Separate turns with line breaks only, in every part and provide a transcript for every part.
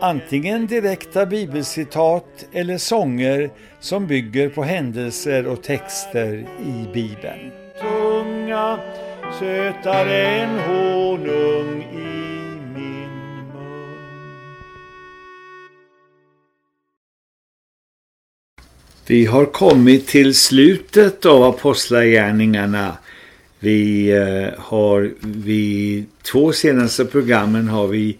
antingen direkta bibelcitat eller sånger som bygger på händelser och texter i Bibeln. Tunga, sötare än honung i min mun. Vi har kommit till slutet av Apostlagärningarna. Vi eh, har vid två senaste programmen har vi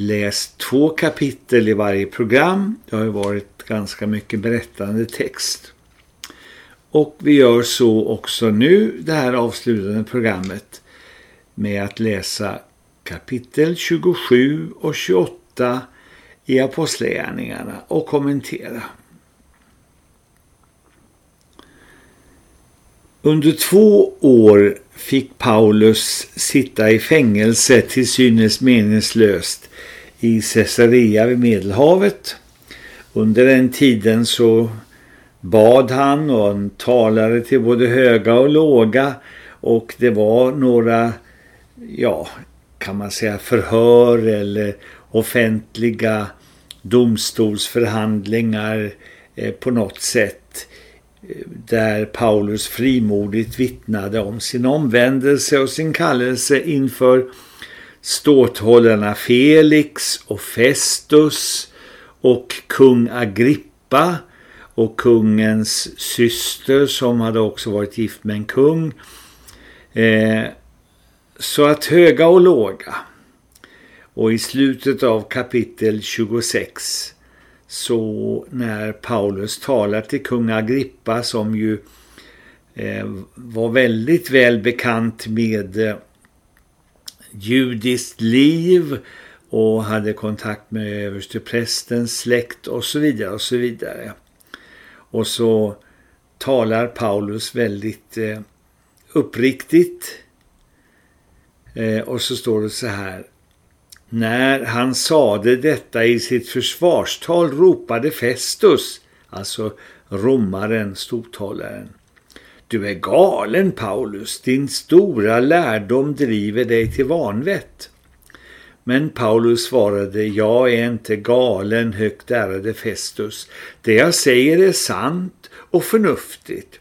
läst två kapitel i varje program. Det har ju varit ganska mycket berättande text. Och vi gör så också nu, det här avslutande programmet, med att läsa kapitel 27 och 28 i Apostlagärningarna och kommentera. Under två år fick Paulus sitta i fängelse till synes meningslöst i Caesarea vid Medelhavet. Under den tiden så bad han och han talade till både höga och låga och det var några, ja kan man säga förhör eller offentliga domstolsförhandlingar eh, på något sätt där Paulus frimodigt vittnade om sin omvändelse och sin kallelse inför ståthållarna Felix och Festus och kung Agrippa och kungens syster som hade också varit gift med en kung. Eh, så att höga och låga. Och i slutet av kapitel 26 så när Paulus talar till kung Agrippa som ju eh, var väldigt väl bekant med eh, judiskt liv och hade kontakt med översteprästens släkt och så vidare och så vidare. Och så talar Paulus väldigt eh, uppriktigt eh, och så står det så här när han sade detta i sitt försvarstal ropade Festus, alltså romaren, stortalaren. Du är galen Paulus, din stora lärdom driver dig till vanvett. Men Paulus svarade, jag är inte galen högt ärade Festus. Det jag säger är sant och förnuftigt.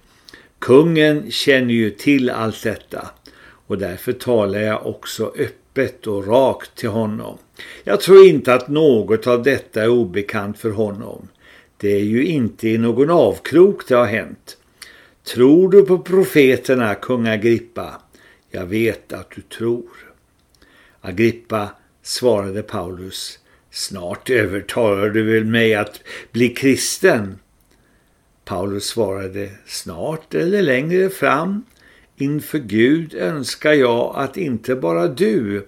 Kungen känner ju till allt detta och därför talar jag också öppet öppet och rakt till honom. Jag tror inte att något av detta är obekant för honom. Det är ju inte i någon avkrok det har hänt. Tror du på profeterna, kung Agrippa? Jag vet att du tror. Agrippa svarade Paulus. Snart övertalar du väl mig att bli kristen? Paulus svarade. Snart eller längre fram Inför Gud önskar jag att inte bara du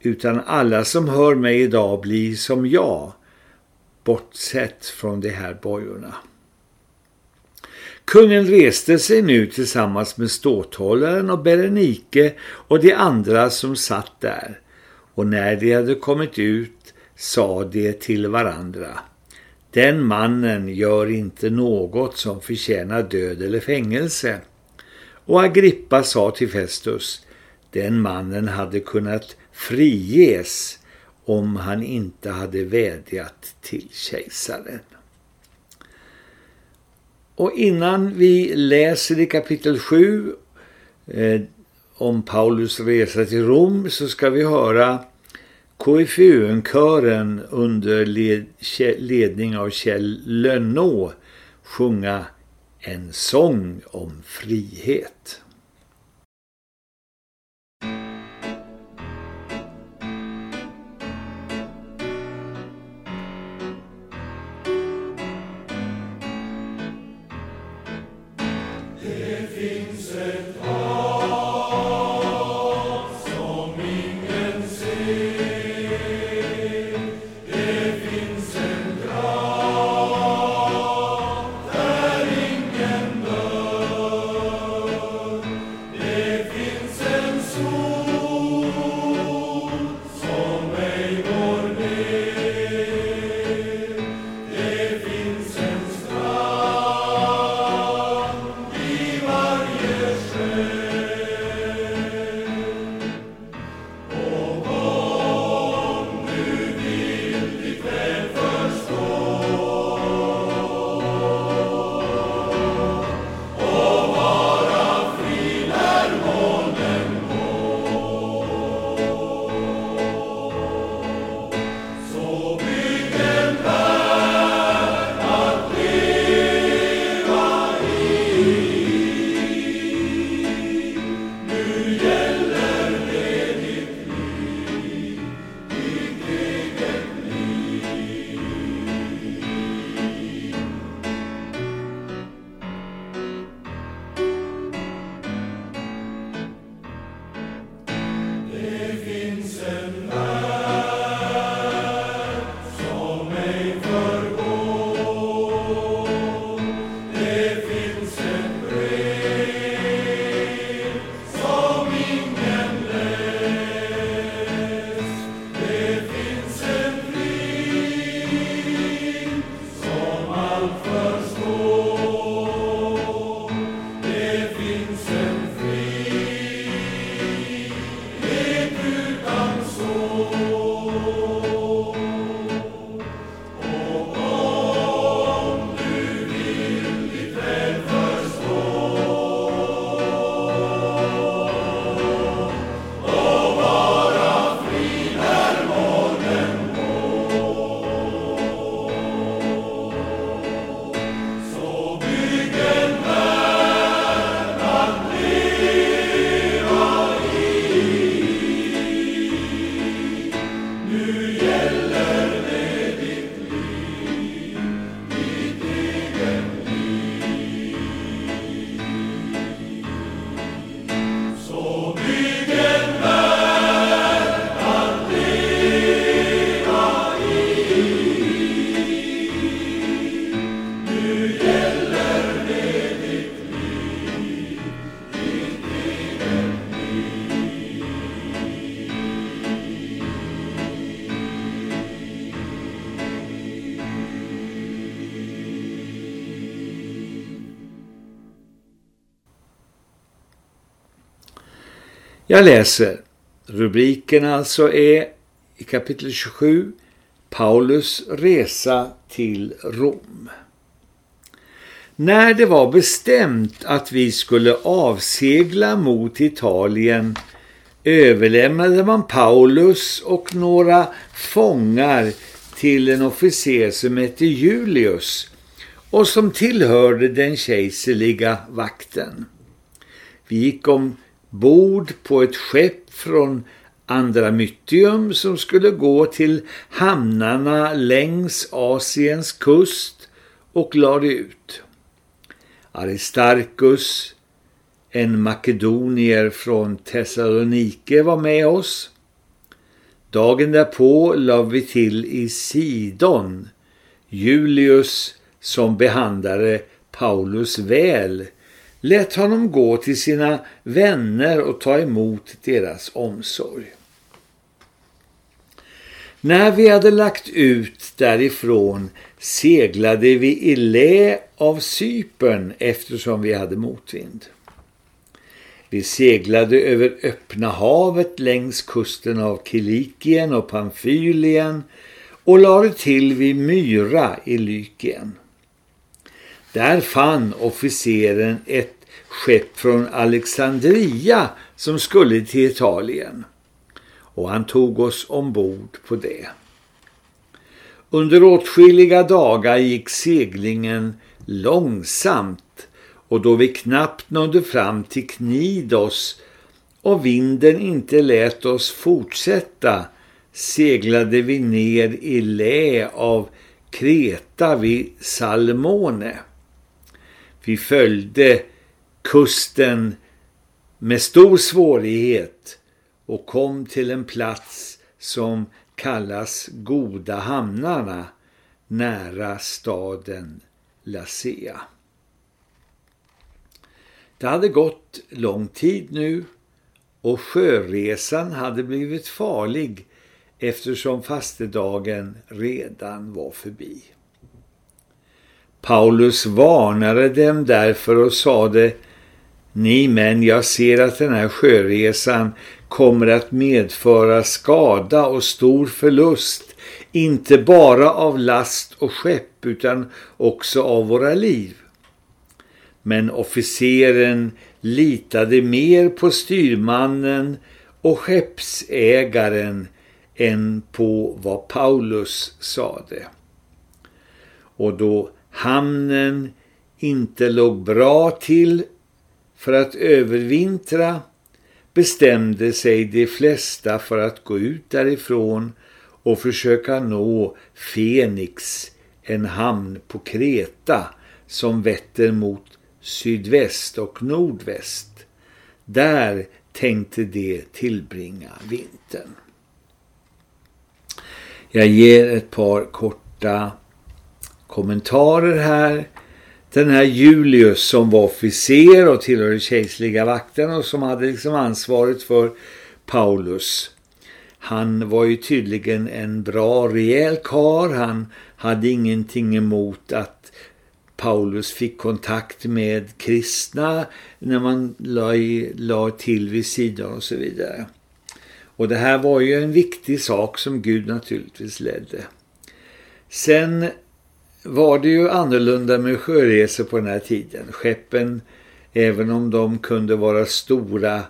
utan alla som hör mig idag blir som jag, bortsett från de här bojorna. Kungen reste sig nu tillsammans med ståthållaren och Berenike och de andra som satt där. Och när de hade kommit ut sa de till varandra. Den mannen gör inte något som förtjänar död eller fängelse. Och Agrippa sa till Festus, den mannen hade kunnat friges om han inte hade vädjat till kejsaren. Och innan vi läser i kapitel 7 eh, om Paulus resa till Rom så ska vi höra KFUN-kören under led, ledning av Kjell Lönnå sjunga en sång om frihet. Jag läser. Rubriken alltså är i kapitel 27 Paulus resa till Rom. När det var bestämt att vi skulle avsegla mot Italien överlämnade man Paulus och några fångar till en officer som hette Julius och som tillhörde den kejserliga vakten. Vi gick bord på ett skepp från Andramytium som skulle gå till hamnarna längs Asiens kust och lade ut. Aristarkus, en makedonier från Thessalonike var med oss. Dagen därpå lade vi till i Sidon. Julius som behandlade Paulus väl lät honom gå till sina vänner och ta emot deras omsorg. När vi hade lagt ut därifrån seglade vi i lä av Cypern eftersom vi hade motvind. Vi seglade över öppna havet längs kusten av Kilikien och Pamfylien och lade till vid Myra i Lykien. Där fann officeren ett skepp från Alexandria som skulle till Italien och han tog oss ombord på det. Under åtskilliga dagar gick seglingen långsamt och då vi knappt nådde fram till Knidos och vinden inte lät oss fortsätta seglade vi ner i lä av Kreta vid Salmone. Vi följde kusten med stor svårighet och kom till en plats som kallas Goda hamnarna nära staden Lasea. Det hade gått lång tid nu och sjöresan hade blivit farlig eftersom fastedagen redan var förbi. Paulus varnade dem därför och sade ni män, jag ser att den här sjöresan kommer att medföra skada och stor förlust, inte bara av last och skepp utan också av våra liv. Men officeren litade mer på styrmannen och skeppsägaren än på vad Paulus sade. Och då hamnen inte låg bra till för att övervintra bestämde sig de flesta för att gå ut därifrån och försöka nå Fenix, en hamn på Kreta som vetter mot sydväst och nordväst. Där tänkte de tillbringa vintern. Jag ger ett par korta kommentarer här den här Julius som var officer och tillhörde kejserliga vakten och som hade liksom ansvaret för Paulus. Han var ju tydligen en bra rejäl kar. Han hade ingenting emot att Paulus fick kontakt med kristna när man la, la till vid sidan och så vidare. Och det här var ju en viktig sak som Gud naturligtvis ledde. Sen var det ju annorlunda med sjöresor på den här tiden. Skeppen, även om de kunde vara stora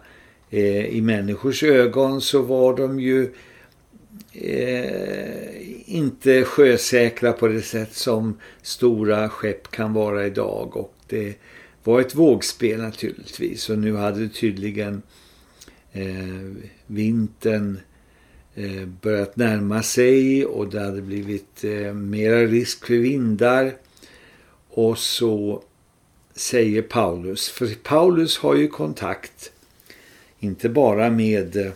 eh, i människors ögon så var de ju eh, inte sjösäkra på det sätt som stora skepp kan vara idag. Och det var ett vågspel naturligtvis. Och nu hade tydligen eh, vintern Eh, börjat närma sig och det hade blivit eh, mera risk för vindar. Och så säger Paulus, för Paulus har ju kontakt inte bara med eh,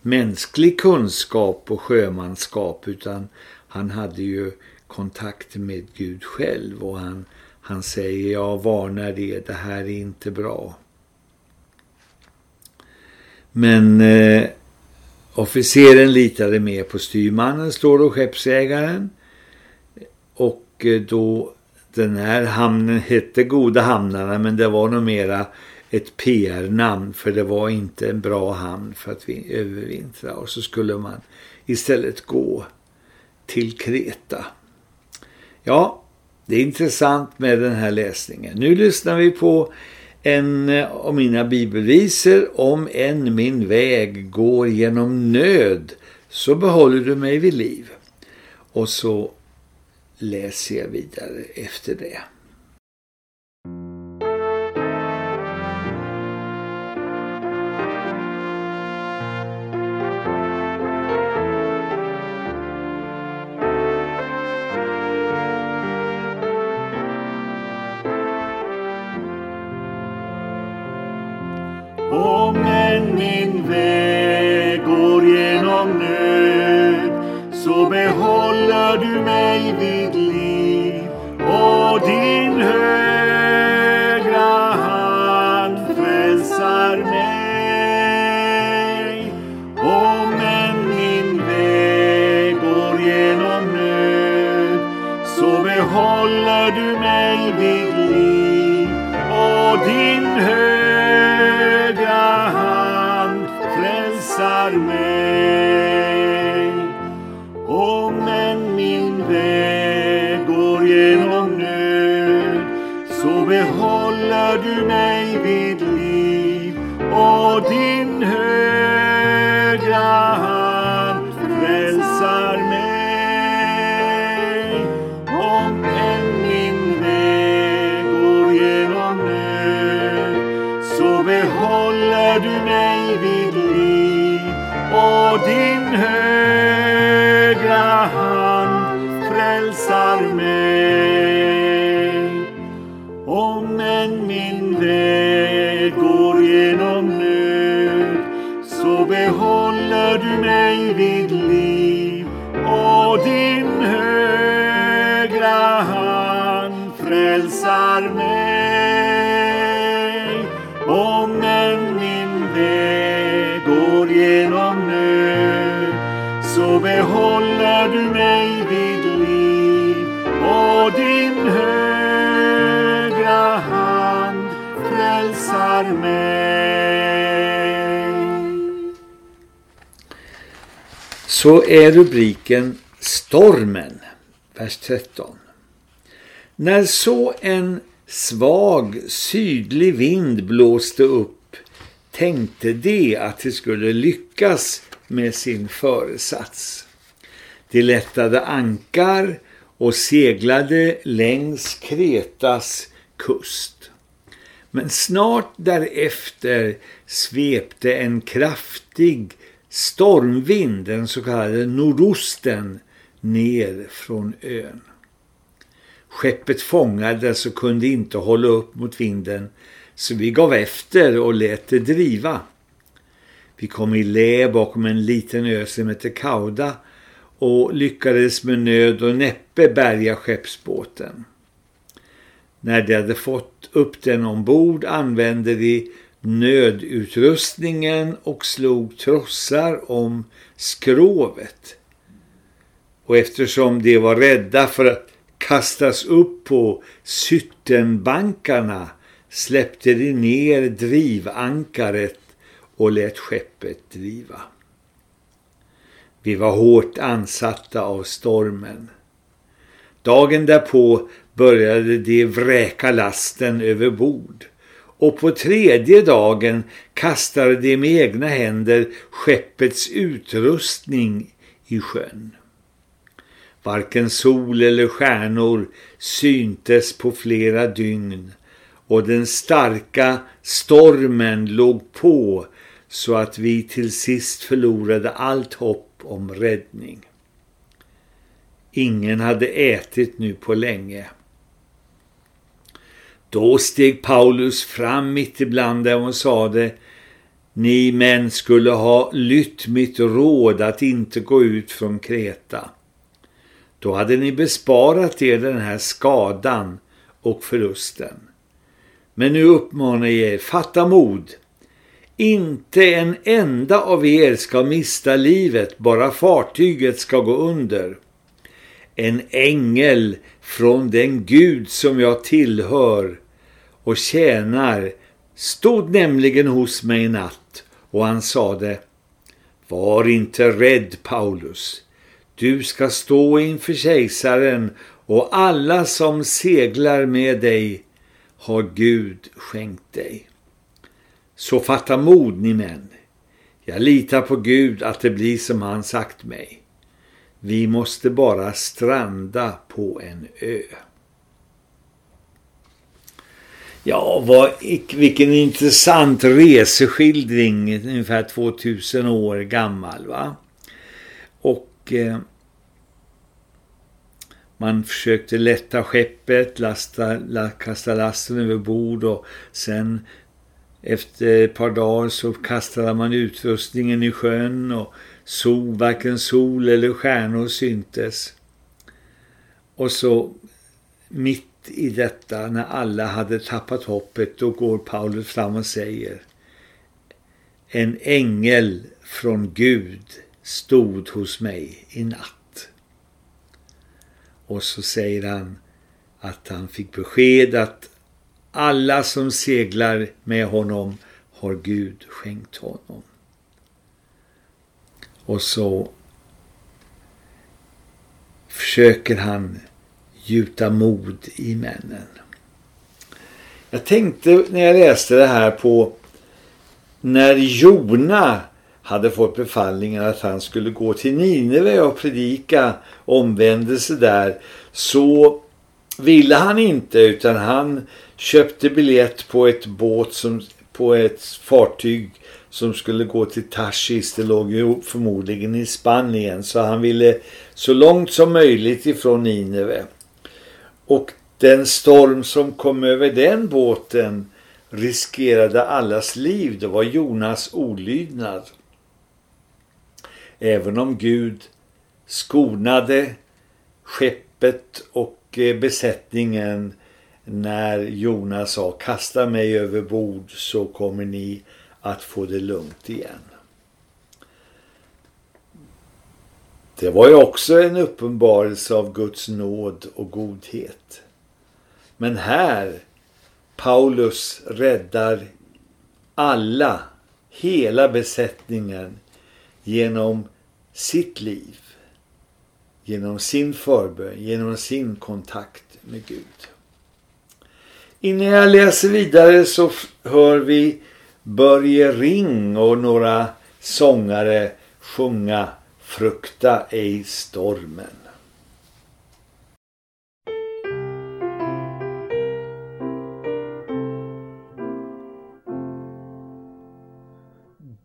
mänsklig kunskap och sjömanskap utan han hade ju kontakt med Gud själv och han, han säger jag varnar det, det här är inte bra. Men Officeren litade mer på styrmannen, står då skeppsägaren. Och eh, då den här hamnen hette Goda hamnarna men det var nog mera ett PR-namn för det var inte en bra hamn för att vi övervintra och så skulle man istället gå till Kreta. Ja, det är intressant med den här läsningen. Nu lyssnar vi på en av mina bibelvisor. Om en min väg går genom nöd så behåller du mig vid liv. Och så läser jag vidare efter det. Så är rubriken Stormen, vers 13. När så en svag sydlig vind blåste upp tänkte de att de skulle lyckas med sin föresats. De lättade ankar och seglade längs Kretas kust. Men snart därefter svepte en kraftig stormvind, den så kallade nordosten, ner från ön. Skeppet fångades och kunde inte hålla upp mot vinden så vi gav efter och lät det driva. Vi kom i lä bakom en liten ö som heter Kauda och lyckades med nöd och näppe bärga skeppsbåten. När de hade fått upp den ombord använde vi nödutrustningen och slog trossar om skrovet. Och eftersom de var rädda för att kastas upp på syttenbankarna släppte de ner drivankaret och lät skeppet driva. Vi var hårt ansatta av stormen. Dagen därpå började de vräka lasten över bord och på tredje dagen kastade de med egna händer skeppets utrustning i sjön. Varken sol eller stjärnor syntes på flera dygn och den starka stormen låg på så att vi till sist förlorade allt hopp om räddning. Ingen hade ätit nu på länge. Då steg Paulus fram mitt ibland dem och sade Ni män skulle ha lytt mitt råd att inte gå ut från Kreta. Då hade ni besparat er den här skadan och förlusten. Men nu uppmanar jag er, fatta mod. Inte en enda av er ska mista livet, bara fartyget ska gå under. En ängel från den Gud som jag tillhör och tjänar stod nämligen hos mig i natt och han sade Var inte rädd Paulus, du ska stå inför kejsaren och alla som seglar med dig har Gud skänkt dig. Så fatta mod ni män. Jag litar på Gud att det blir som han sagt mig. Vi måste bara stranda på en ö. Ja, vad, vilken intressant reseskildring, ungefär 2000 år gammal va. Och eh, man försökte lätta skeppet, lasta, la, kasta lasten över bord och sen efter ett par dagar så kastade man utrustningen i sjön och sol, varken sol eller stjärnor syntes. Och så mitt i detta när alla hade tappat hoppet då går Paulus fram och säger En ängel från Gud stod hos mig i natt. Och så säger han att han fick besked att alla som seglar med honom har Gud skänkt honom. Och så försöker han gjuta mod i männen. Jag tänkte när jag läste det här på när Jona hade fått befallningen att han skulle gå till Nineve och predika omvändelse där så ville han inte utan han köpte biljett på ett båt som på ett fartyg som skulle gå till Tarsis. Det låg ju förmodligen i Spanien så han ville så långt som möjligt ifrån Nineve. Och den storm som kom över den båten riskerade allas liv. Det var Jonas olydnad. Även om Gud skonade skeppet och eh, besättningen när Jonas sa kasta mig över bord så kommer ni att få det lugnt igen. Det var ju också en uppenbarelse av Guds nåd och godhet. Men här, Paulus räddar alla, hela besättningen genom sitt liv, genom sin förbön, genom sin kontakt med Gud. Innan jag läser vidare så hör vi Börje Ring och några sångare sjunga Frukta ej stormen.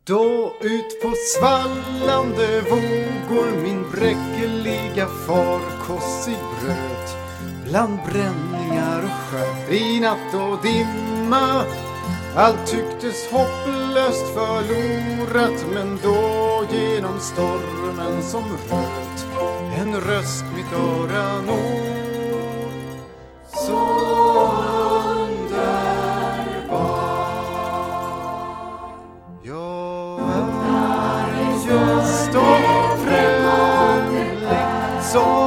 Då ut på svallande vågor min bräckeliga farkost i bröt bland bränningar och skär i natt och dimma allt tycktes hopplöst förlorat men då genom stormen som röt en röst mitt öra når. Så underbar. Jag är just och främling som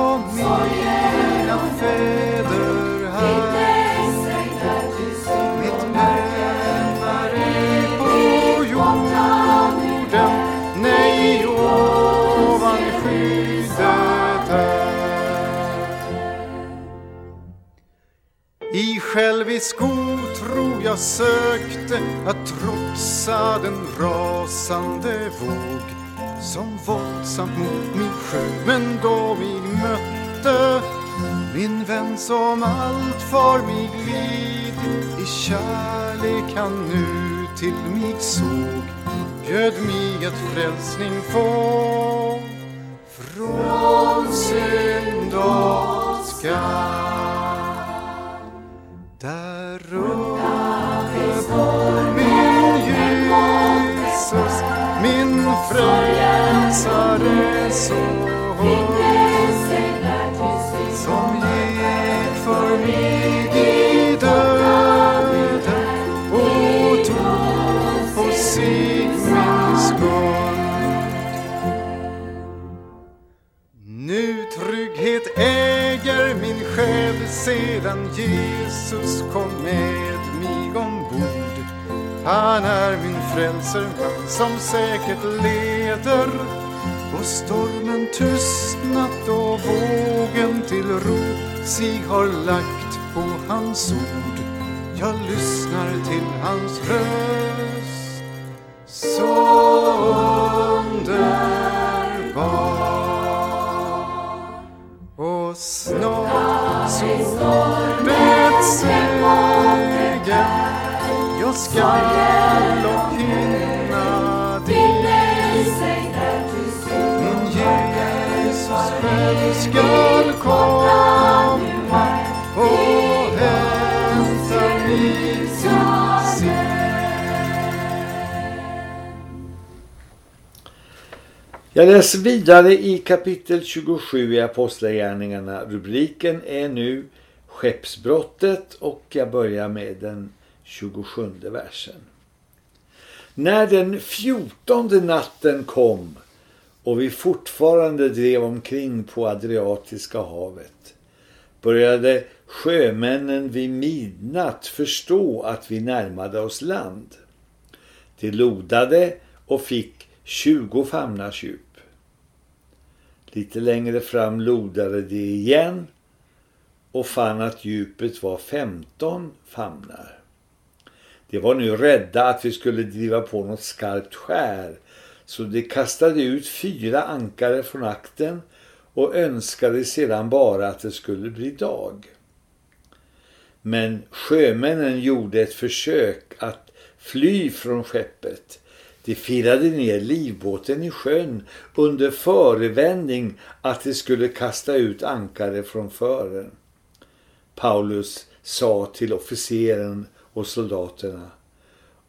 självisk skotro jag sökte att trotsa den rasande våg som våldsamt mot min sjö men då mig mötte min vän som allt för mig lid i kärlek han nu till mig såg bjöd mig ett frälsning få från synd och skam. Min frälsare så hög som gick för mig i döden och tog på sig min skuld. Nu trygghet äger min själ sedan Jesus kom med mig ombord Han är min frälserman som säkert leder och stormen tystnat och vågen till ro sig har lagt på hans ord. Jag lyssnar till hans röst. Så underbar. Och snart stormets segern jag skall själv komma nu här och hälsa sig.
Jag läser vidare i kapitel 27 i Apostlagärningarna. Rubriken är nu Skeppsbrottet och jag börjar med den 27 versen. När den fjortonde natten kom och vi fortfarande drev omkring på Adriatiska havet började sjömännen vid midnatt förstå att vi närmade oss land. De lodade och fick 20 famnars djup. Lite längre fram lodade de igen och fann att djupet var 15 famnar. De var nu rädda att vi skulle driva på något skarpt skär så de kastade ut fyra ankare från akten och önskade sedan bara att det skulle bli dag. Men sjömännen gjorde ett försök att fly från skeppet. De firade ner livbåten i sjön under förevändning att de skulle kasta ut ankare från fören. Paulus sa till officeren och soldaterna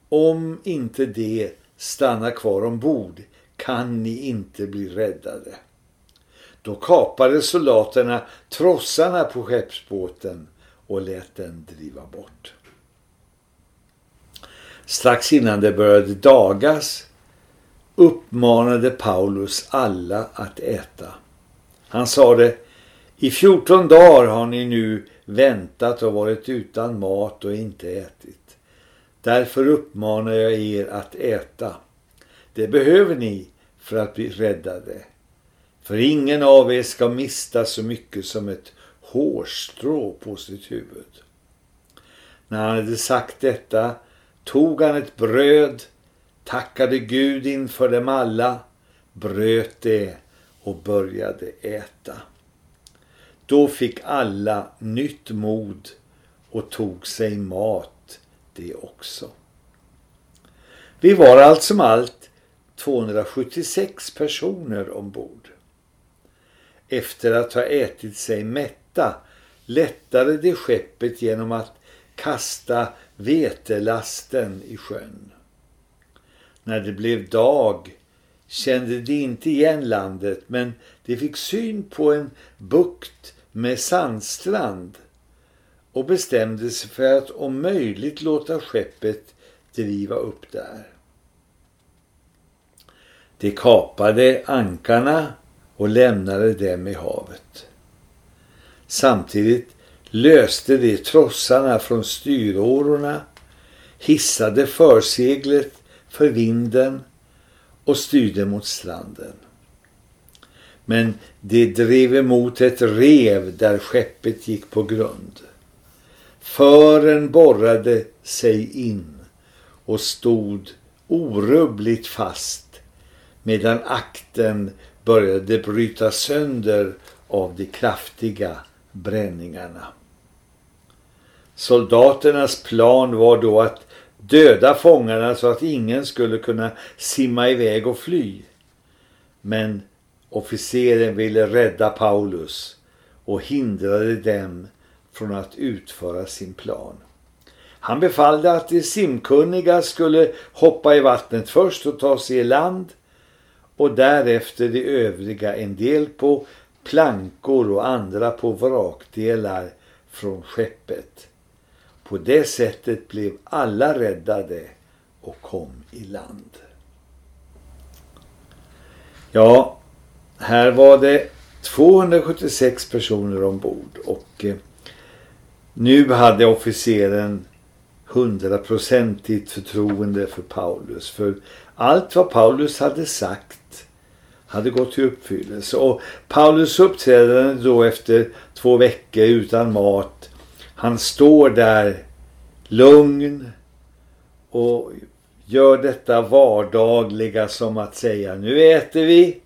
Om inte de Stanna kvar ombord kan ni inte bli räddade. Då kapade soldaterna trossarna på skeppsbåten och lät den driva bort. Strax innan det började dagas uppmanade Paulus alla att äta. Han sa det, i 14 dagar har ni nu väntat och varit utan mat och inte ätit. Därför uppmanar jag er att äta. Det behöver ni för att bli räddade. För ingen av er ska mista så mycket som ett hårstrå på sitt huvud. När han hade sagt detta tog han ett bröd, tackade Gud inför dem alla, bröt det och började äta. Då fick alla nytt mod och tog sig mat det också. Vi var allt som allt 276 personer ombord. Efter att ha ätit sig mätta lättade det skeppet genom att kasta vetelasten i sjön. När det blev dag kände de inte igen landet men de fick syn på en bukt med sandstrand och bestämde sig för att om möjligt låta skeppet driva upp där. De kapade ankarna och lämnade dem i havet. Samtidigt löste de trossarna från styrårorna, hissade förseglet för vinden och styrde mot stranden. Men de drev emot ett rev där skeppet gick på grund. Fören borrade sig in och stod orubbligt fast medan akten började bryta sönder av de kraftiga bränningarna. Soldaternas plan var då att döda fångarna så att ingen skulle kunna simma iväg och fly. Men officeren ville rädda Paulus och hindrade dem från att utföra sin plan. Han befallde att de simkunniga skulle hoppa i vattnet först och ta sig i land och därefter de övriga en del på plankor och andra på vrakdelar från skeppet. På det sättet blev alla räddade och kom i land. Ja, här var det 276 personer ombord och eh, nu hade officeren hundraprocentigt förtroende för Paulus. För allt vad Paulus hade sagt hade gått till uppfyllelse. Och Paulus uppträdande då efter två veckor utan mat. Han står där lugn och gör detta vardagliga som att säga nu äter vi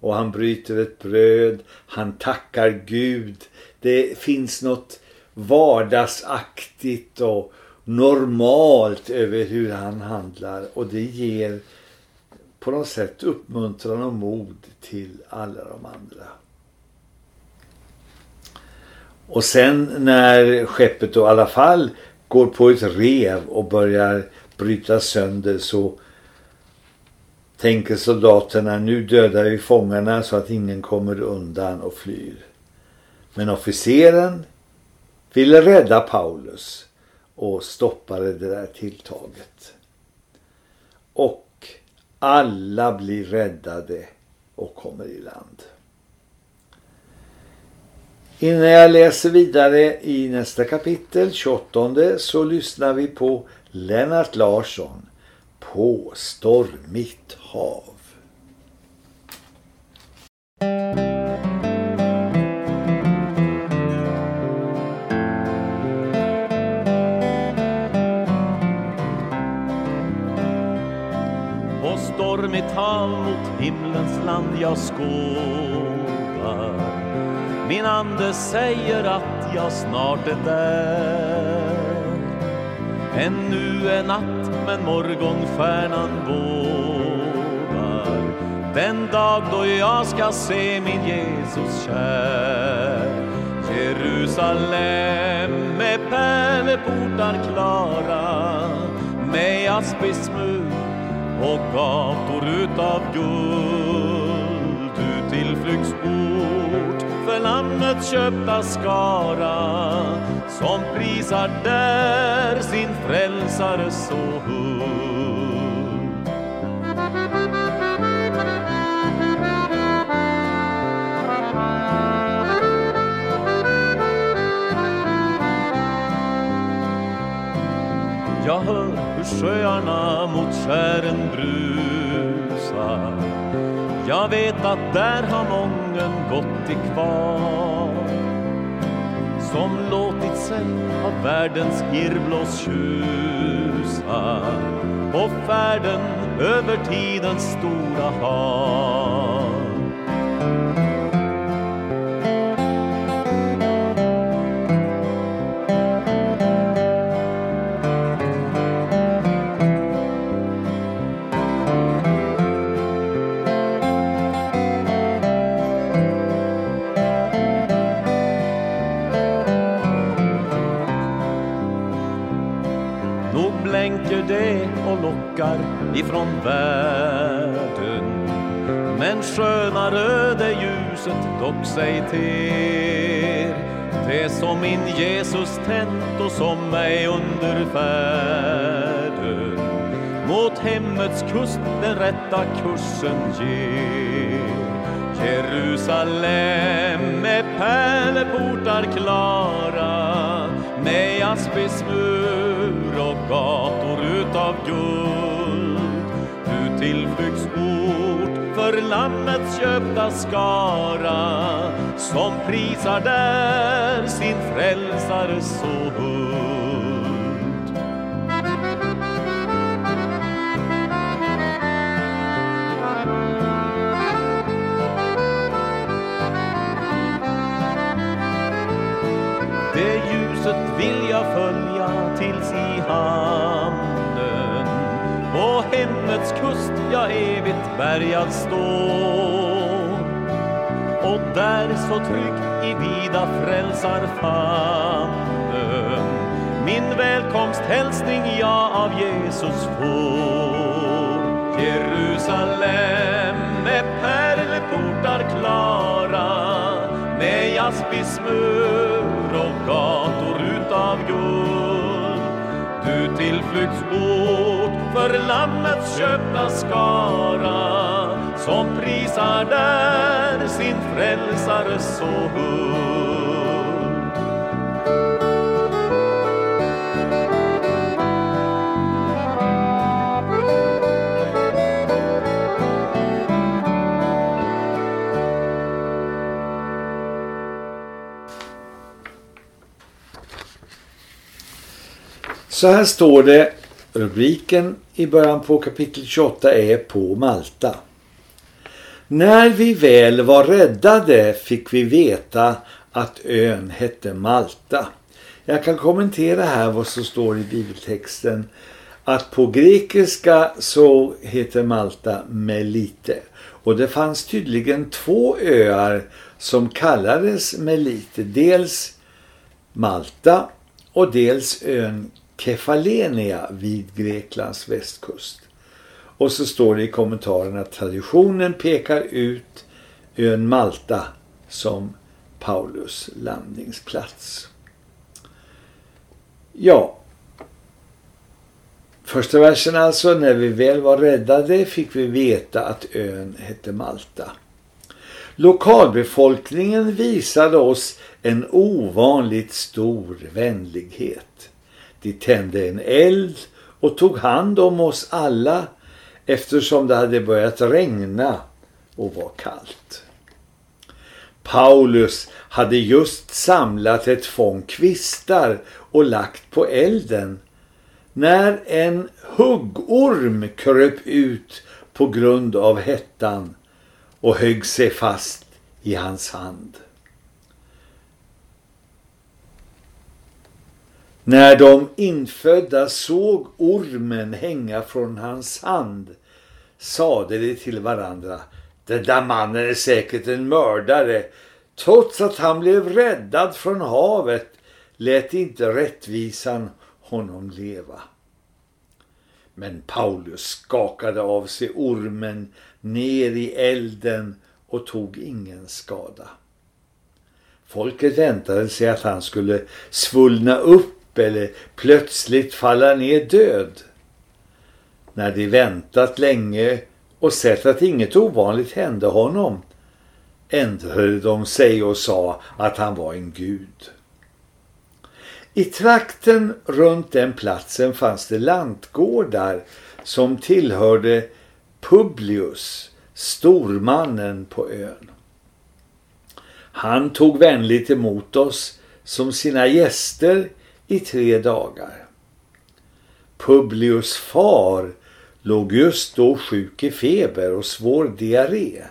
och han bryter ett bröd, han tackar Gud. Det finns något vardagsaktigt och normalt över hur han handlar och det ger på något sätt uppmuntran och mod till alla de andra. Och sen när skeppet då i alla fall går på ett rev och börjar bryta sönder så tänker soldaterna nu dödar vi fångarna så att ingen kommer undan och flyr. Men officeren ville rädda Paulus och stoppade det där tilltaget. Och alla blir räddade och kommer i land. Innan jag läser vidare i nästa kapitel, 28, så lyssnar vi på Lennart Larsson på Stormigt hav.
Tal mot himlens land jag skådar Min ande säger att jag snart är där. Ännu en natt men morgonstjärnan bådar Den dag då jag ska se min Jesus kär. Jerusalem med pärleportar klara. Med jaspismur och gator utav guld du tillflyktsort för lammets köpta skara som prisar där sin frälsare så huld. Jag hör sjöarna mot skären brusar Jag vet att där har mången gått i kvar som låtit sig av världens irrblås tjusa på färden över tidens stora hav. Ifrån världen. Men skönare det ljuset dock sig ter. Det som min Jesus tänt och som mig under färden. Mot hemmets kust den rätta kursen ger. Jerusalem med pärleportar klara. Med aspismur och gator utav guld tillflyktsort för lammets köpta skara som prisar där sin frälsare så hemmets kust jag evigt bärgad står Och där så trygg i vida frälsarfamnen Min välkomsthälsning jag av Jesus får. Jerusalem med pärleportar klara med jaspismur och gator utav guld. Du tillflyktsort för Lammets köpta skara som prisar där sin frälsare så hör.
Så här står det rubriken i början på kapitel 28 är på Malta. När vi väl var räddade fick vi veta att ön hette Malta. Jag kan kommentera här vad som står i bibeltexten att på grekiska så heter Malta Melite. Och det fanns tydligen två öar som kallades Melite. Dels Malta och dels ön Kefalenia vid Greklands västkust. Och så står det i kommentaren att traditionen pekar ut ön Malta som Paulus landningsplats. Ja, första versen alltså, när vi väl var räddade fick vi veta att ön hette Malta. Lokalbefolkningen visade oss en ovanligt stor vänlighet. De tände en eld och tog hand om oss alla eftersom det hade börjat regna och var kallt. Paulus hade just samlat ett fång kvistar och lagt på elden när en huggorm kröp ut på grund av hettan och högg sig fast i hans hand. När de infödda såg ormen hänga från hans hand sade de till varandra Den där mannen är säkert en mördare. Trots att han blev räddad från havet lät inte rättvisan honom leva. Men Paulus skakade av sig ormen ner i elden och tog ingen skada. Folket väntade sig att han skulle svullna upp eller plötsligt falla ner död. När de väntat länge och sett att inget ovanligt hände honom ändrade de sig och sa att han var en gud. I trakten runt den platsen fanns det lantgårdar som tillhörde Publius, stormannen på ön. Han tog vänligt emot oss som sina gäster i tre dagar. Publius far låg just då sjuk i feber och svår diarré.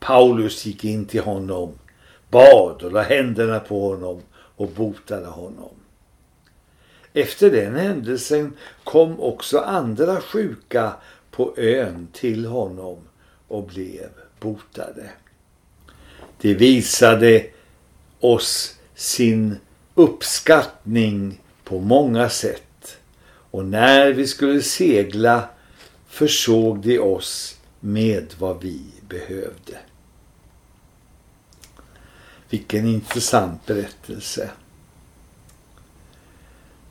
Paulus gick in till honom, bad och la händerna på honom och botade honom. Efter den händelsen kom också andra sjuka på ön till honom och blev botade. Det visade oss sin uppskattning på många sätt och när vi skulle segla försåg de oss med vad vi behövde. Vilken intressant berättelse.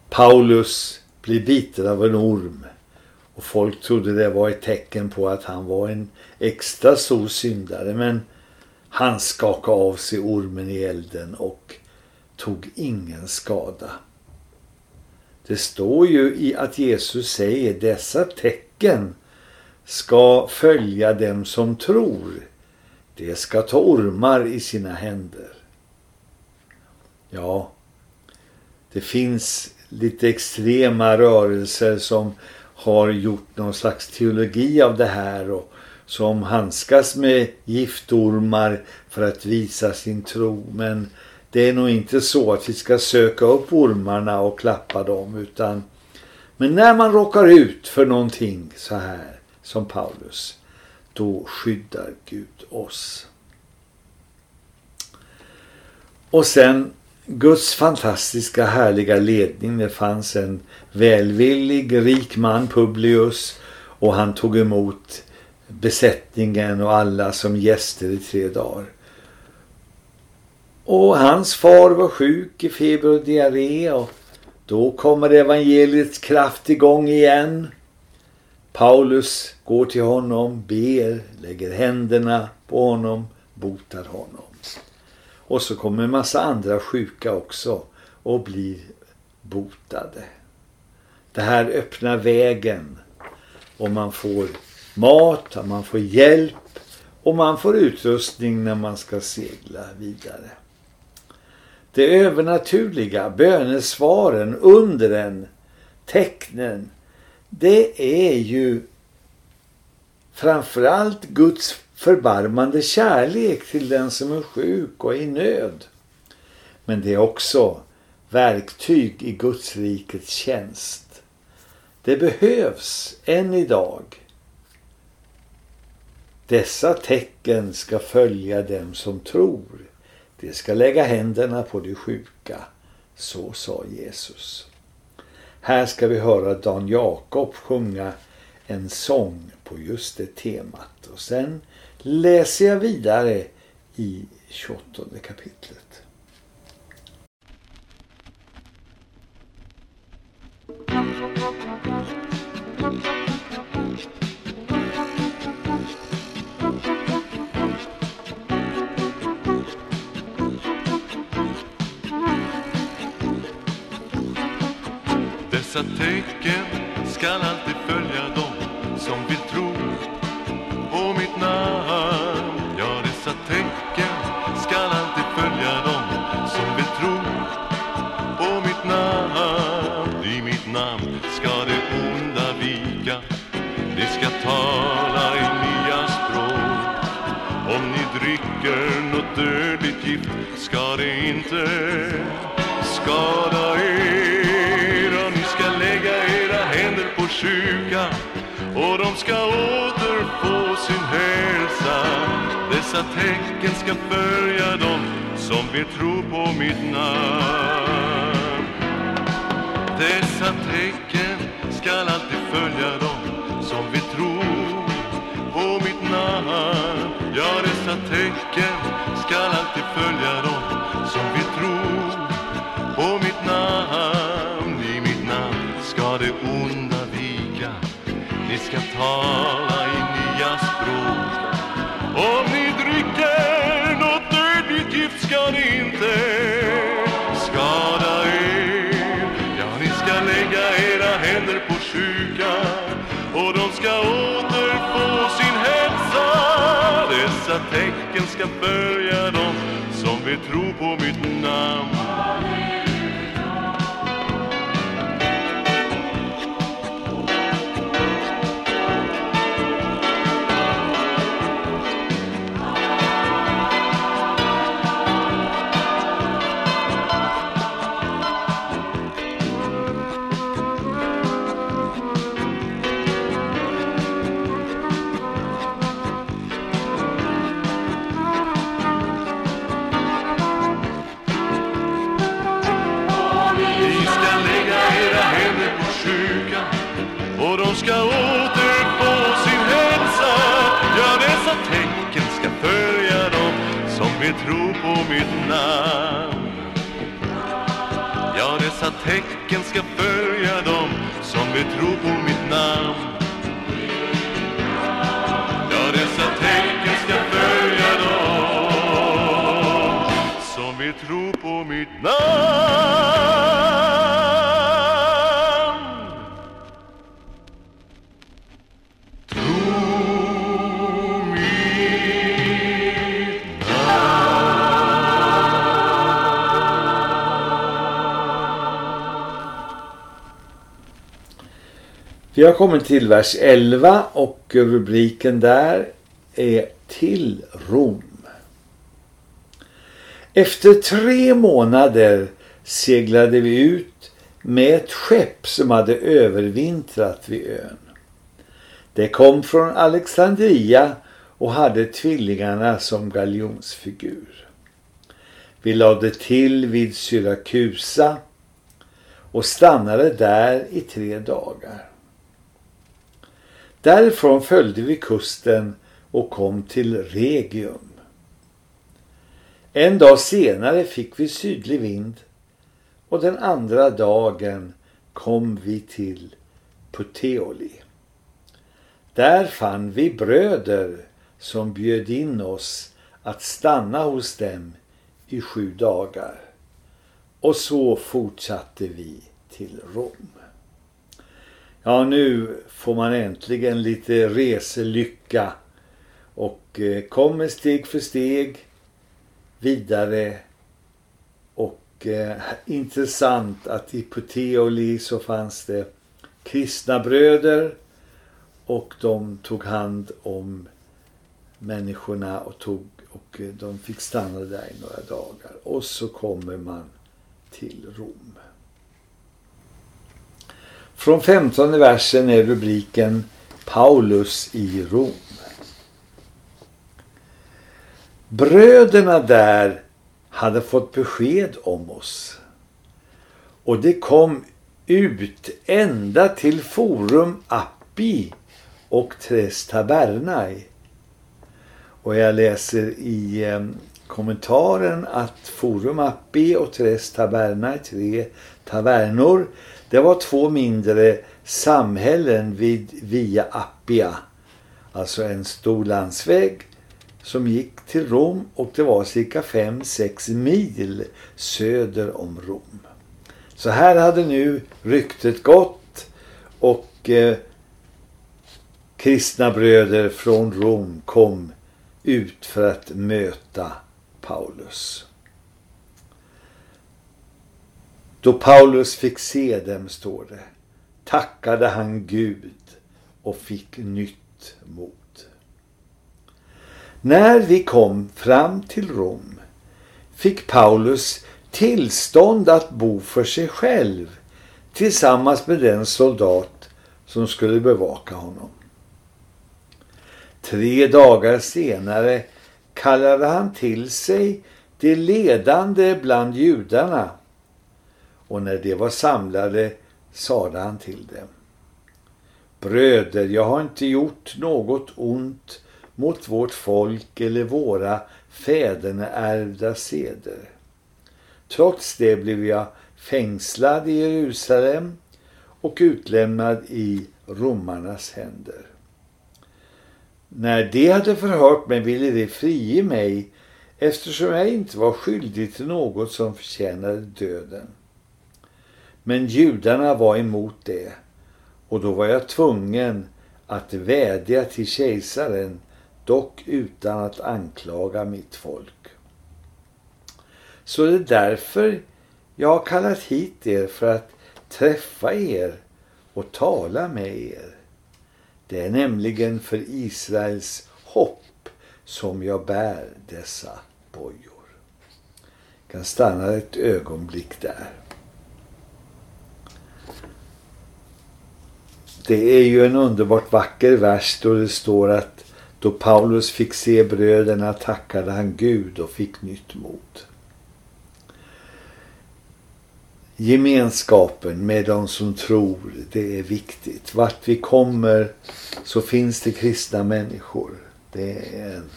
Paulus blir biten av en orm och folk trodde det var ett tecken på att han var en extra stor syndare men han skakade av sig ormen i elden och tog ingen skada. Det står ju i att Jesus säger dessa tecken ska följa dem som tror. De ska ta ormar i sina händer. Ja, det finns lite extrema rörelser som har gjort någon slags teologi av det här och som handskas med giftormar för att visa sin tro. Men det är nog inte så att vi ska söka upp ormarna och klappa dem utan men när man råkar ut för någonting så här som Paulus då skyddar Gud oss. Och sen Guds fantastiska härliga ledning. Det fanns en välvillig rik man Publius och han tog emot besättningen och alla som gäster i tre dagar. Och hans far var sjuk i feber och diarré och då kommer evangeliets kraft igång igen. Paulus går till honom, ber, lägger händerna på honom, botar honom. Och så kommer en massa andra sjuka också och blir botade. Det här öppnar vägen och man får mat, man får hjälp och man får utrustning när man ska segla vidare. Det övernaturliga, bönesvaren, undren tecknen det är ju framförallt Guds förbarmande kärlek till den som är sjuk och i nöd. Men det är också verktyg i Guds rikets tjänst. Det behövs än idag. Dessa tecken ska följa dem som tror. De ska lägga händerna på de sjuka. Så sa Jesus. Här ska vi höra Dan Jakob sjunga en sång på just det temat. Och sen läser jag vidare i 28 kapitlet.
Dessa tecken skall alltid följa dem som vill tro på mitt namn. Ja, dessa tecken skall alltid följa dem som vill tro på mitt namn. I mitt namn ska det onda vika, det ska tala i nya språk. Om ni dricker något dödligt gift ska det inte skada och de ska återfå sin hälsa. Dessa tecken ska följa dem som vill tro på mitt namn. Dessa tecken ska alltid följa dem som vill tro på mitt namn. Ja, dessa tecken ska alltid följa dem Ni ska tala i nya språk. Om ni dricker något dödligt gift ska det inte skada er. Ja, ni ska lägga era händer på sjuka och de ska återfå sin hälsa. Dessa tecken ska följa dem som vill tro på mitt namn.
Vi har kommit till vers 11 och rubriken där är Till Rom. Efter tre månader seglade vi ut med ett skepp som hade övervintrat vid ön. Det kom från Alexandria och hade tvillingarna som galjonsfigur. Vi lade till vid Syrakusa och stannade där i tre dagar. Därifrån följde vi kusten och kom till Regium. En dag senare fick vi sydlig vind och den andra dagen kom vi till Puteoli. Där fann vi bröder som bjöd in oss att stanna hos dem i sju dagar. Och så fortsatte vi till Rom. Ja, nu får man äntligen lite reselycka och eh, kommer steg för steg vidare och eh, intressant att i Puteoli så fanns det kristna bröder och de tog hand om människorna och, tog, och eh, de fick stanna där i några dagar. Och så kommer man till Rom. Från 15 versen är rubriken Paulus i Rom. Bröderna där hade fått besked om oss. Och det kom ut ända till Forum Appi och Tres Tabernai. Och jag läser i eh, kommentaren att Forum Appi och Tres Tabernai, tre tavernor, det var två mindre samhällen vid Via Appia. Alltså en stor landsväg som gick till Rom och det var cirka 5-6 mil söder om Rom. Så här hade nu ryktet gått och eh, kristna bröder från Rom kom ut för att möta Paulus. Då Paulus fick se dem, står det, tackade han Gud och fick nytt mod. När vi kom fram till Rom fick Paulus tillstånd att bo för sig själv tillsammans med den soldat som skulle bevaka honom. Tre dagar senare kallade han till sig de ledande bland judarna och när de var samlade sade han till dem. Bröder, jag har inte gjort något ont mot vårt folk eller våra fäderneärvda seder. Trots det blev jag fängslad i Jerusalem och utlämnad i romarnas händer. När de hade förhört mig ville de frige mig eftersom jag inte var skyldig till något som förtjänade döden. Men judarna var emot det och då var jag tvungen att vädja till kejsaren dock utan att anklaga mitt folk. Så det är därför jag har kallat hit er för att träffa er och tala med er. Det är nämligen för Israels hopp som jag bär dessa bojor. Jag kan stanna ett ögonblick där. Det är ju en underbart vacker vers då det står att då Paulus fick se bröderna tackade han Gud och fick nytt mod. Gemenskapen med de som tror, det är viktigt. Vart vi kommer så finns det kristna människor. Det är en,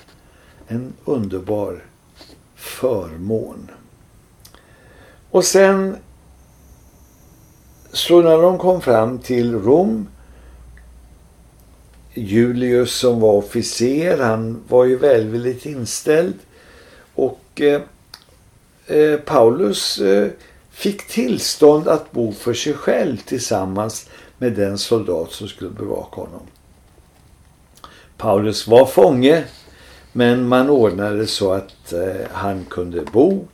en underbar förmån. Och sen så när de kom fram till Rom Julius som var officer, han var ju välvilligt inställd och eh, eh, Paulus eh, fick tillstånd att bo för sig själv tillsammans med den soldat som skulle bevaka honom. Paulus var fånge men man ordnade så att eh, han kunde bo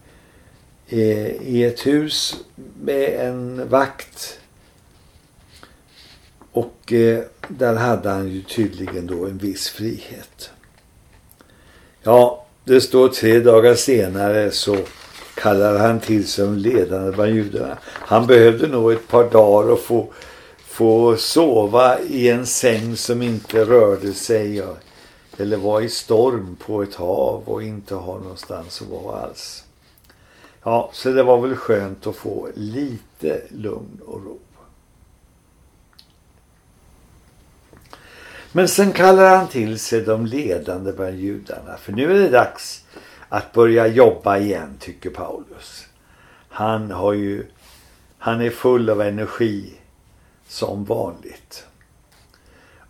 eh, i ett hus med en vakt och eh, där hade han ju tydligen då en viss frihet. Ja, det står tre dagar senare så kallar han till sig ledande bland judarna. Han behövde nog ett par dagar att få, få sova i en säng som inte rörde sig eller var i storm på ett hav och inte ha någonstans att vara alls. Ja, så det var väl skönt att få lite lugn och ro. Men sen kallar han till sig de ledande bland judarna. För nu är det dags att börja jobba igen, tycker Paulus. Han har ju, han är full av energi som vanligt.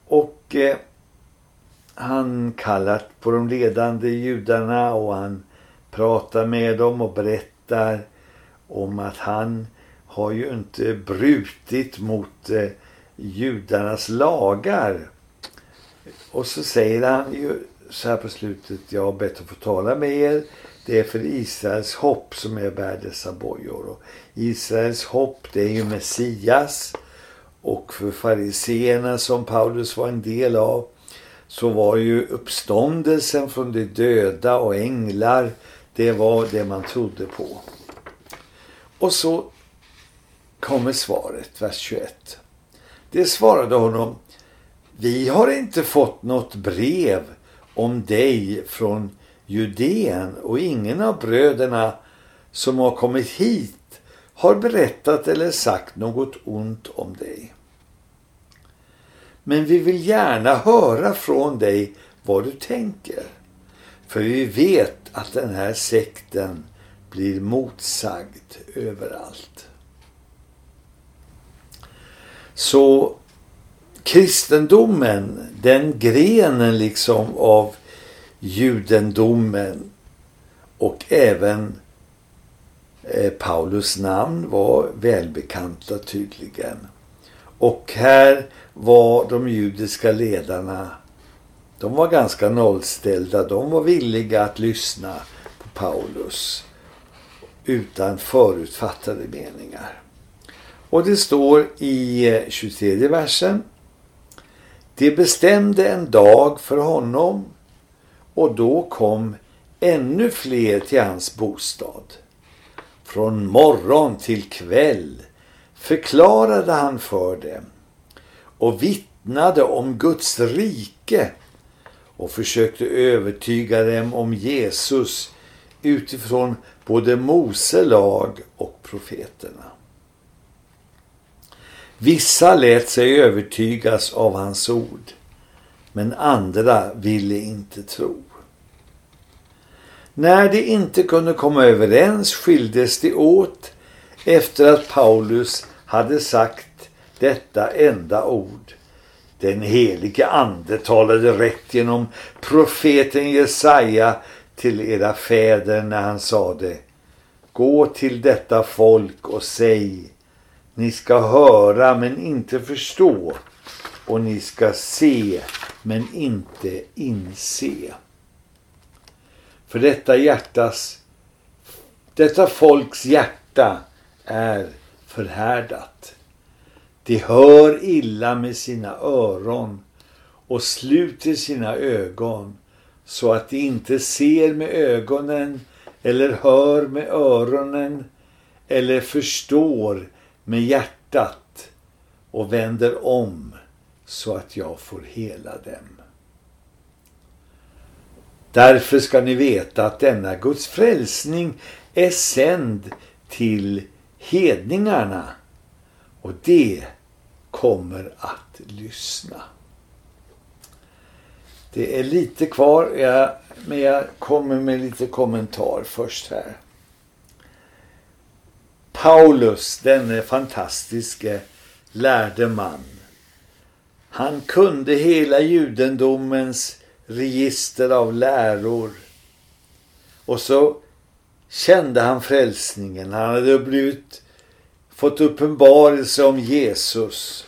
Och eh, han kallar på de ledande judarna och han pratar med dem och berättar om att han har ju inte brutit mot eh, judarnas lagar och så säger han ju så här på slutet, jag har bett att få tala med er. Det är för Israels hopp som jag bär dessa bojor. Och Israels hopp det är ju Messias. Och för fariseerna som Paulus var en del av så var ju uppståndelsen från de döda och änglar, det var det man trodde på. Och så kommer svaret, vers 21. Det svarade honom, vi har inte fått något brev om dig från Judeen och ingen av bröderna som har kommit hit har berättat eller sagt något ont om dig. Men vi vill gärna höra från dig vad du tänker. För vi vet att den här sekten blir motsagd överallt. Så kristendomen, den grenen liksom av judendomen och även eh, Paulus namn var välbekanta tydligen. Och här var de judiska ledarna, de var ganska nollställda. De var villiga att lyssna på Paulus utan förutfattade meningar. Och det står i eh, 23 versen. Det bestämde en dag för honom och då kom ännu fler till hans bostad. Från morgon till kväll förklarade han för dem och vittnade om Guds rike och försökte övertyga dem om Jesus utifrån både Mose lag och profeterna. Vissa lät sig övertygas av hans ord, men andra ville inte tro. När de inte kunde komma överens skildes de åt efter att Paulus hade sagt detta enda ord. Den helige ande talade rätt genom profeten Jesaja till era fäder när han sade Gå till detta folk och säg ni ska höra men inte förstå och ni ska se men inte inse. För detta hjärtas, detta folks hjärta är förhärdat. De hör illa med sina öron och sluter sina ögon så att de inte ser med ögonen eller hör med öronen eller förstår med hjärtat och vänder om så att jag får hela dem. Därför ska ni veta att denna Guds frälsning är sänd till hedningarna och det kommer att lyssna. Det är lite kvar, men jag kommer med lite kommentar först här. Paulus, denne fantastiske lärde man. Han kunde hela judendomens register av läror. Och så kände han frälsningen. Han hade blivit, fått uppenbarelse om Jesus.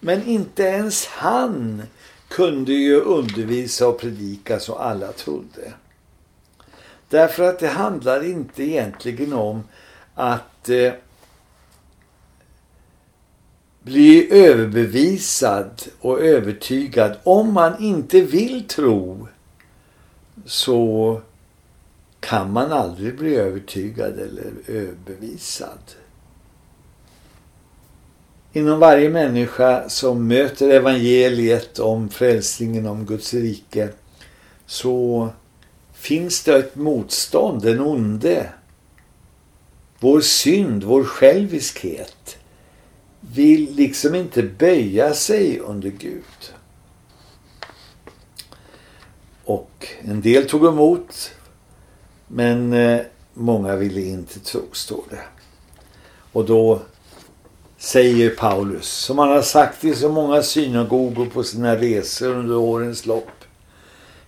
Men inte ens han kunde ju undervisa och predika så alla trodde. Därför att det handlar inte egentligen om att eh, bli överbevisad och övertygad. Om man inte vill tro så kan man aldrig bli övertygad eller överbevisad. Inom varje människa som möter evangeliet om frälsningen om Guds rike så finns det ett motstånd, en onde. Vår synd, vår själviskhet vill liksom inte böja sig under Gud. Och en del tog emot men eh, många ville inte tro, står det. Och då säger Paulus, som han har sagt i så många synagogor på sina resor under årens lopp.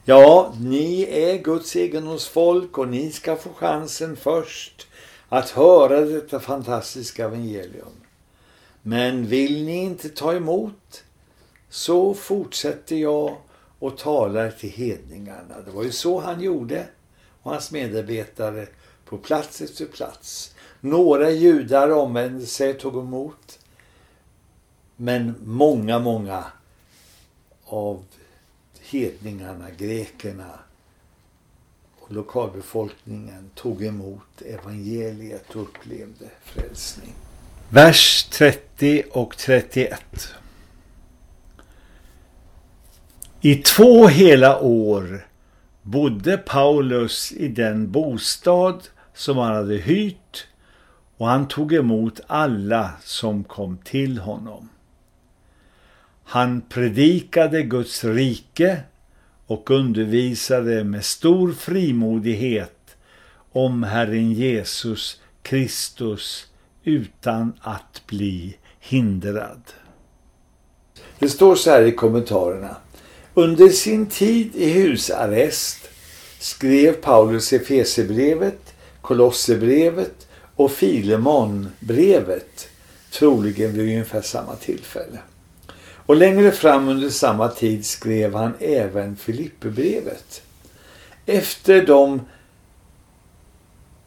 Ja, ni är Guds egendomsfolk och ni ska få chansen först att höra detta fantastiska evangelium. Men vill ni inte ta emot så fortsätter jag och talar till hedningarna. Det var ju så han gjorde och hans medarbetare på plats efter plats. Några judar omvände sig och tog emot. Men många, många av hedningarna, grekerna och lokalbefolkningen tog emot evangeliet och upplevde frälsning. Vers 30 och 31. I två hela år bodde Paulus i den bostad som han hade hyrt och han tog emot alla som kom till honom. Han predikade Guds rike och undervisade med stor frimodighet om Herren Jesus Kristus utan att bli hindrad. Det står så här i kommentarerna. Under sin tid i husarrest skrev Paulus Efesebrevet, Kolosserbrevet och Filemonbrevet, troligen vid ungefär samma tillfälle. Och längre fram under samma tid skrev han även Filipperbrevet. Efter de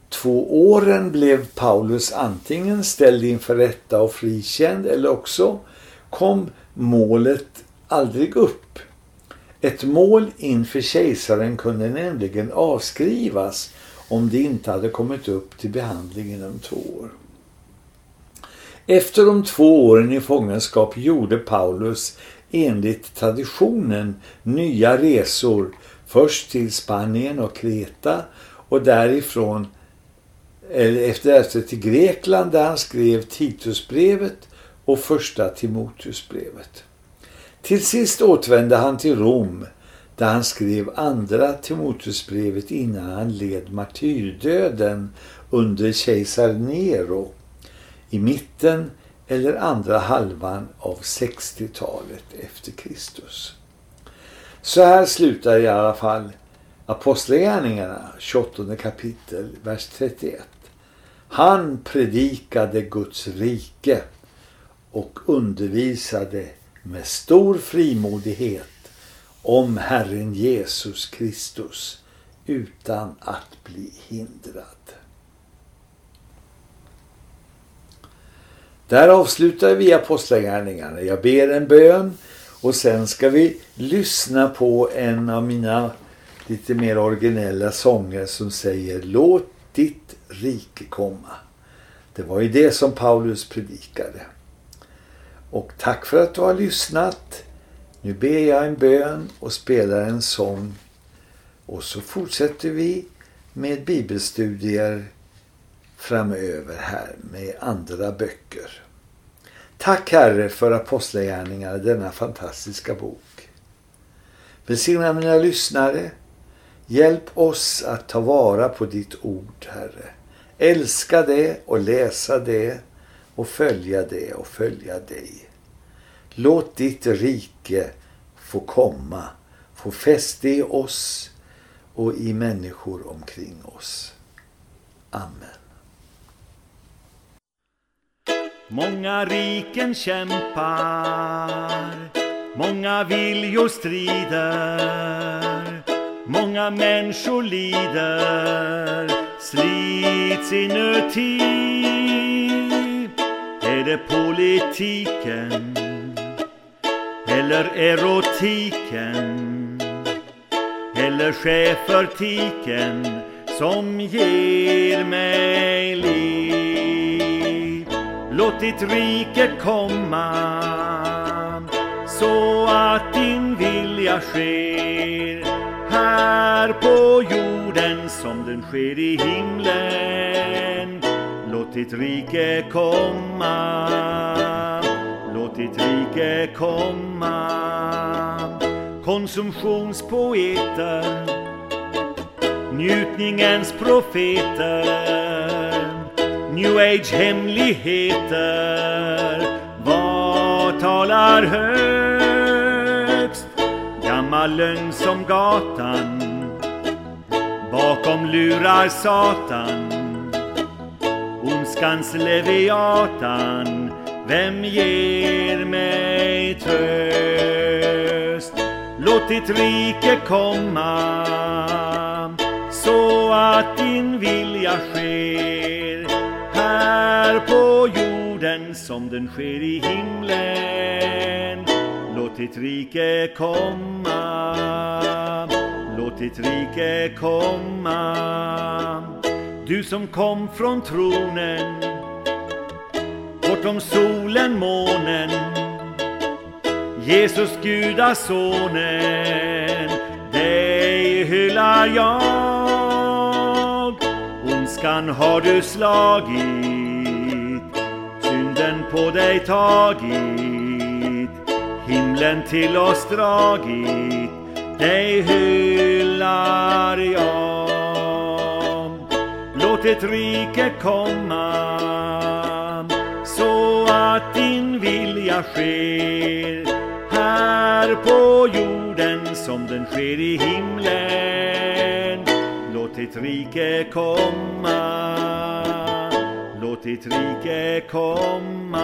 två åren blev Paulus antingen ställd inför rätta och frikänd eller också kom målet aldrig upp. Ett mål inför kejsaren kunde nämligen avskrivas om det inte hade kommit upp till behandling inom två år. Efter de två åren i fångenskap gjorde Paulus enligt traditionen nya resor först till Spanien och Kreta och därifrån efter efter till Grekland där han skrev Titusbrevet och första Timoteusbrevet. Till sist återvände han till Rom där han skrev andra Timoteusbrevet innan han led martyrdöden under kejsar Nero i mitten eller andra halvan av 60-talet efter Kristus. Så här slutar i alla fall Apostlagärningarna 28 kapitel, vers 31. Han predikade Guds rike och undervisade med stor frimodighet om Herren Jesus Kristus utan att bli hindrad. Där avslutar vi apostlagärningarna. Jag ber en bön och sen ska vi lyssna på en av mina lite mer originella sånger som säger Låt ditt rike komma. Det var ju det som Paulus predikade. Och tack för att du har lyssnat. Nu ber jag en bön och spelar en sång. Och så fortsätter vi med bibelstudier framöver här med andra böcker. Tack Herre för Apostlagärningarna, denna fantastiska bok. Välsigna mina lyssnare. Hjälp oss att ta vara på ditt ord, Herre. Älska det och läsa det och följa det och följa dig. Låt ditt rike få komma, få fäste i oss och i människor omkring oss. Amen.
Många riken kämpar, många viljor strider, många människor lider, slits inuti. Är det politiken eller erotiken eller chefertiken som ger mig liv? Låt ditt rike komma så att din vilja sker här på jorden som den sker i himlen. Låt ditt rike komma, låt ditt rike komma. Konsumtionspoeter, njutningens profeter New Age hemligheter. Vad talar högst? Gammal lögn som gatan. Bakom lurar Satan. Ondskans leviatan. Vem ger mig tröst? Låt ditt rike komma så att din vilja sker här på jorden
som den sker i himlen. Låt ditt rike komma, låt ditt rike komma. Du som kom från tronen, bortom solen, månen. Jesus gudasonen, dig hyllar jag. Ondskan har du slagit, på dig tagit, himlen till oss dragit, dig hyllar jag. Låt ett rike komma, så att din vilja sker här på jorden som den sker i himlen. Låt ditt rike komma, låt ditt rike komma.